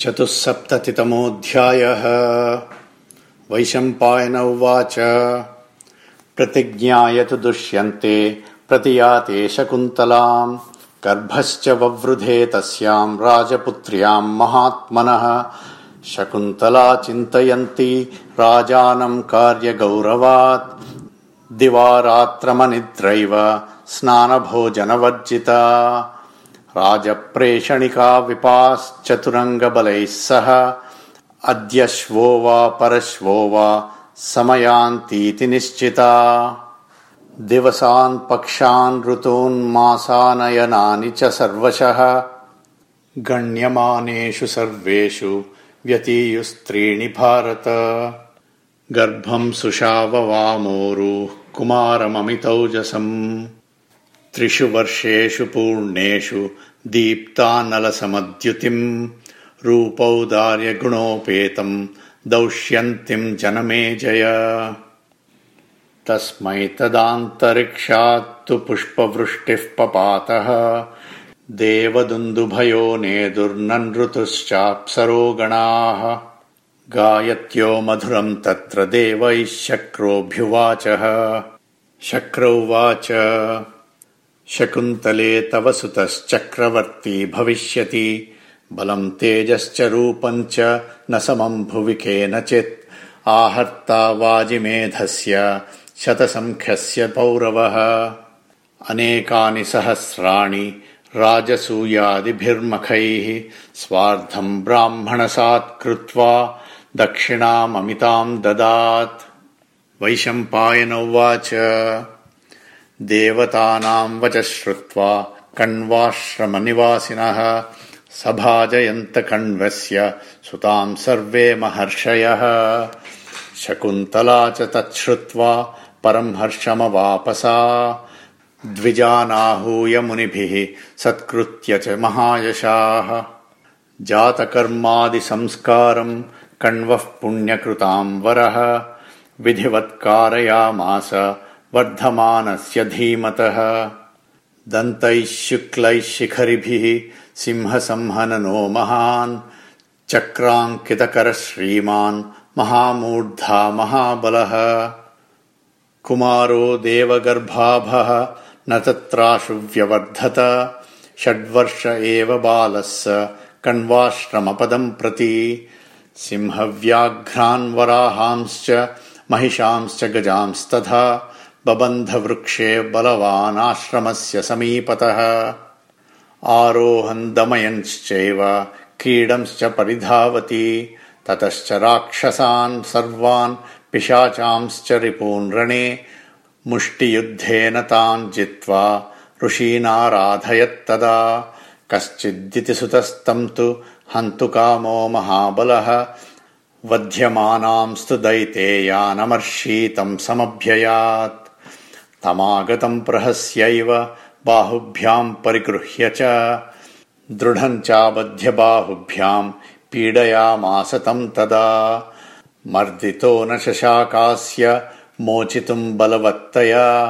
चतुःसप्ततितमोऽध्यायः। वैशम्पायन उवाच। प्रतिज्ञायतु दुष्यन्ते प्रतियाते शकुन्तलाम् गर्भश्च ववृधे तस्याम् राजपुत्र्याम् महात्मनः। शकुन्तला चिन्तयन्ती राजानम् कार्यगौरवात्। दिवारात्रमनिद्रैव स्नानभोजनवर्जिता राजप्रेषणिका विपाश्चतुरङ्गबलैः सह अद्यश्वो वा परश्वो वा समयान्तीति निश्चिता। दिवसान् पक्षान् ऋतून्मासानयनानि च सर्वशः। गण्यमानेषु सर्वेषु व्यतीयुस्त्रीणि भारत। गर्भम् सुषाववामोरुः कुमारममितौजसम् त्रिषु वर्षेषु पूर्णेषु दीप्तानलसमद्युतिम् रूपौदार्यगुणोपेतम् दौष्यन्तिम् जनमेजय तस्मै तदान्तरिक्षात्तु पुष्पवृष्टिः पपातः। देवदुन्दुभयो नेदुर्ननृतुश्चाप्सरो गणाः गायत्यो मधुरम् तत्र देवैः शक्रोऽभ्युवाचः शक्रौवाच शकुन्तले तव सुतश्चक्रवर्ती भविष्यति। बलम् तेजश्च रूपम् च न समम् भुवि केनचित् आहर्ता वाजिमेधस्य शतसङ्ख्यस्य पौरवः। अनेकानि सहस्राणि राजसूयादिभिर्मखैः स्वार्थम् ब्राह्मणसात्कृत्वा दक्षिणाममिताम् ददात्। वैशम्पायन उवाच देवतानाम् वचः श्रुत्वा कण्वाश्रमनिवासिनः सभाजयन्त कण्वस्य सुताम् सर्वे महर्षयः। शकुन्तला च तच्छ्रुत्वा परम् हर्षमवापसा। द्विजानाहूय मुनिभिः सत्कृत्य च महायशाः। जातकर्मादिसंस्कारम् कण्वः पुण्यकृताम् वरः। विधिवत्कारयामास वर्धमानस्य धीमतः। दन्तैः शुक्लैः शिखरिभिः सिंहसंहननो महान्। चक्राङ्कितकरः श्रीमान् महामूर्धा महाबलः। कुमारो देवगर्भाभः न तत्राशु व्यवर्धत। षड्वर्ष एव बालः स कण्वाश्रमपदम् प्रति। सिंहव्याघ्रान् वराहांश्च महिषांश्च गजांस्तथा बबन्धवृक्षे बलवानाश्रमस्य समीपतः आरोहन् दमयंश्चैव क्रीडंश्च परिधावति ततश्च राक्षसान् सर्वान् पिशाचांश्च रिपून् रणे मुष्टियुद्धेन तान् जित्वा ऋषीनाराधयत्तदा कश्चिद्दिति सुतस्तम् तु हन्तु कामो महाबलः वध्यमानांस्तु दैतेयानमर्षीतम् समभ्ययात् तमागतम् प्रहस्यैव बाहुभ्याम् परिगृह्य च। दृढम् चाबध्य बाहुभ्याम् पीडयामास तम् तदा। मर्दितो न शशाकास्य मोचितुम् बलवत्तया।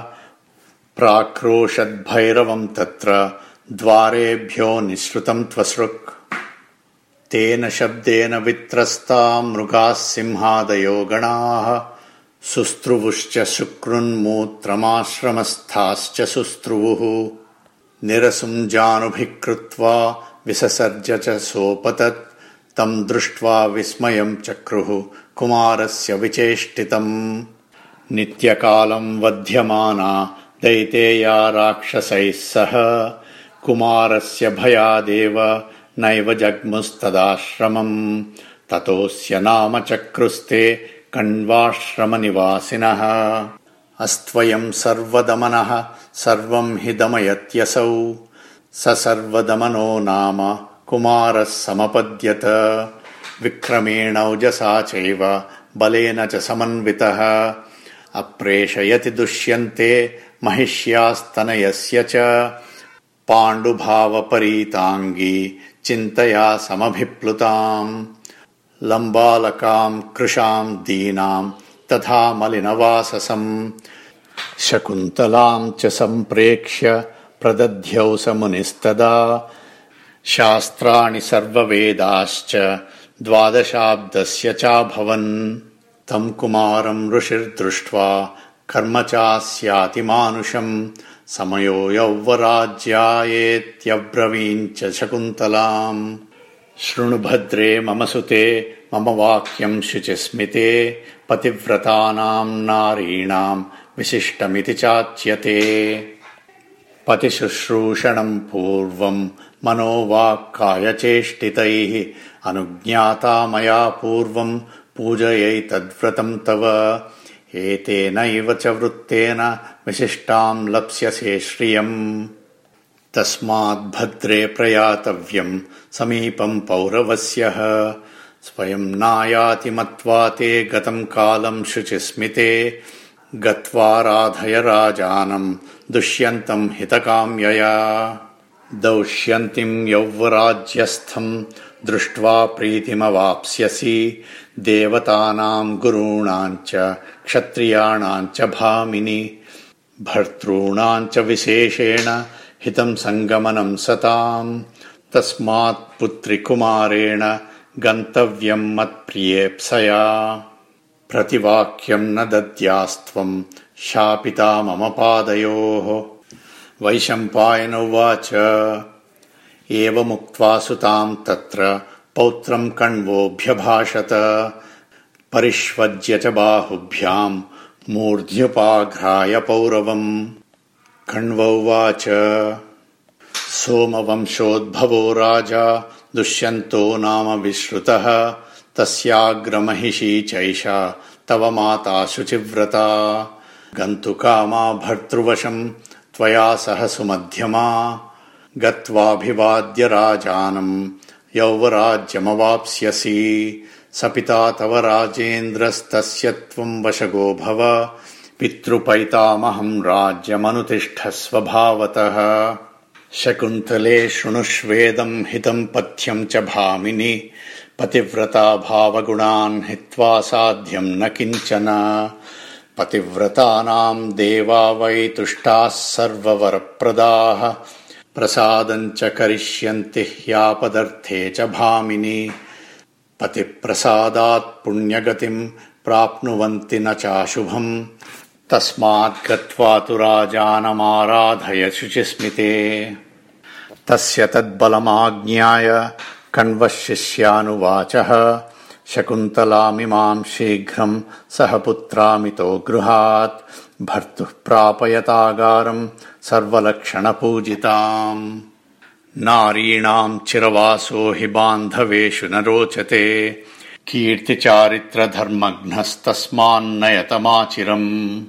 प्राक्रोशद्भैरवम् तत्र द्वारेभ्यो निःसृतम् त्वसृक्। तेन शब्देन वित्रस्ता मृगाः सिंहादयो गणाः सुस्त्रुवुश्च शुक्रुन्मूत्रमाश्रमस्थाश्च सुस्त्रुवुः निरसुञ्जानुभिः कृत्वा विससर्ज च सोपतत्। तम् दृष्ट्वा विस्मयम् चक्रुः कुमारस्य विचेष्टितम्। नित्यकालम् वध्यमाना दैतेया राक्षसैः सह। कुमारस्य भयादेव नैव जग्मुस्तदाश्रमम्। ततोऽस्य नाम चक्रुस्ते कण्वाश्रमनिवासिनः। अस्त्वयम् सर्वदमनः सर्वम् हि दमयत्यसौ। स सर्वदमनो नाम कुमारः समपद्यत। विक्रमेणौजसा चैव बलेन च समन्वितः। अप्रेषयति दुष्यन्ते महिष्यास्तनयस्य च। पाण्डुभावपरीताङ्गी चिन्तया समभिप्लुताम् लम्बालकाम् कृशाम् दीनाम् तथा मलिनवाससम् शकुन्तलाम् च सम्प्रेक्ष्य प्रदध्यौ स मुनिस्तदा। शास्त्राणि सर्ववेदाश्च द्वादशाब्दस्य चाभवन् तम् कुमारम् ऋषिर्दृष्ट्वा कर्म चास्यातिमानुषम् समयो यौवराज्यायेत्यब्रवीञ्च शकुन्तलाम् शृणुभद्रे मम सुते मम वाक्यम् शुचिस्मिते पतिव्रतानाम् नारीणाम् विशिष्टमिति चाच्यते। पतिशुश्रूषणम् पूर्वम् मनोवाक्कायचेष्टितैः अनुज्ञाता मया पूर्वम् पूजयैतद्व्रतम् तव। एतेनैव च वृत्तेन विशिष्टाम् लप्स्यसे श्रियम् तस्माद्भद्रे प्रयातव्यम् समीपम् पौरवस्यः। स्वयम् नायाति मत्वा ते गतम् कालम् शुचिस्मिते गत्वा राधय राजानम् दुष्यन्तम् हितकाम्यया। दौष्यन्तिम् यौवराज्यस्थम् दृष्ट्वा प्रीतिमवाप्स्यसि देवतानाम् गुरूणाम् च क्षत्रियाणाम् च भामिनि भर्तॄणाम् च विशेषेण हितम् सङ्गमनम् सताम् तस्मात् पुत्रिकुमारेण गन्तव्यम् मत्प्रियेप्सया प्रतिवाक्यम् न दद्यास्त्वम् पादयोः। वैशम्पायन उवाच। एवमुक्त्वा सुताम् तत्र पौत्रम् कण्वोऽभ्यभाषत। परिष्वज्य च बाहुभ्याम् मूर्ध्युपाघ्राय पौरवम् कण्व उवाच सोमवंशोद्भवो राजा दुष्यन्तो नाम विश्रुतः। तस्याग्रमहिषी चैषा तव माता शुचिव्रता। गन्तुकामा भर्तृवशम् त्वया सह सुमध्यमा। गत्वाभिवाद्य राजानम् यौवराज्यमवाप्स्यसि। स पिता तव राजेन्द्रस्तस्य त्वम् वशगो भव पितृपैतामहम् राज्यमनुतिष्ठ स्वभावतः शकुन्तले शृणुष्वेदम् हितम् पथ्यम् च भामिनि पतिव्रता भावगुणान् हित्वा साध्यम् न किञ्चन। पतिव्रतानाम् देवा वै तुष्टाः सर्ववरप्रदाः। प्रसादम् च करिष्यन्ति ह्यापदर्थे च भामिनि। पतिप्रसादात् पुण्यगतिम् प्राप्नुवन्ति न चाशुभम् तस्मात् गत्वा तु राजानमाराधय शुचिस्मिते। तस्य तद्बलमाज्ञाय कण्वः शिष्यानुवाचः शकुन्तलामिमाम् शीघ्रम् सह पुत्रामितो गृहात् भर्तुः प्रापयतागारम् सर्वलक्षणपूजिताम्। नारीणाम् चिरवासो हि बान्धवेषु न रोचते। कीर्तिचारित्रधर्मघ्नस्तस्मान्नयतमाचिरम्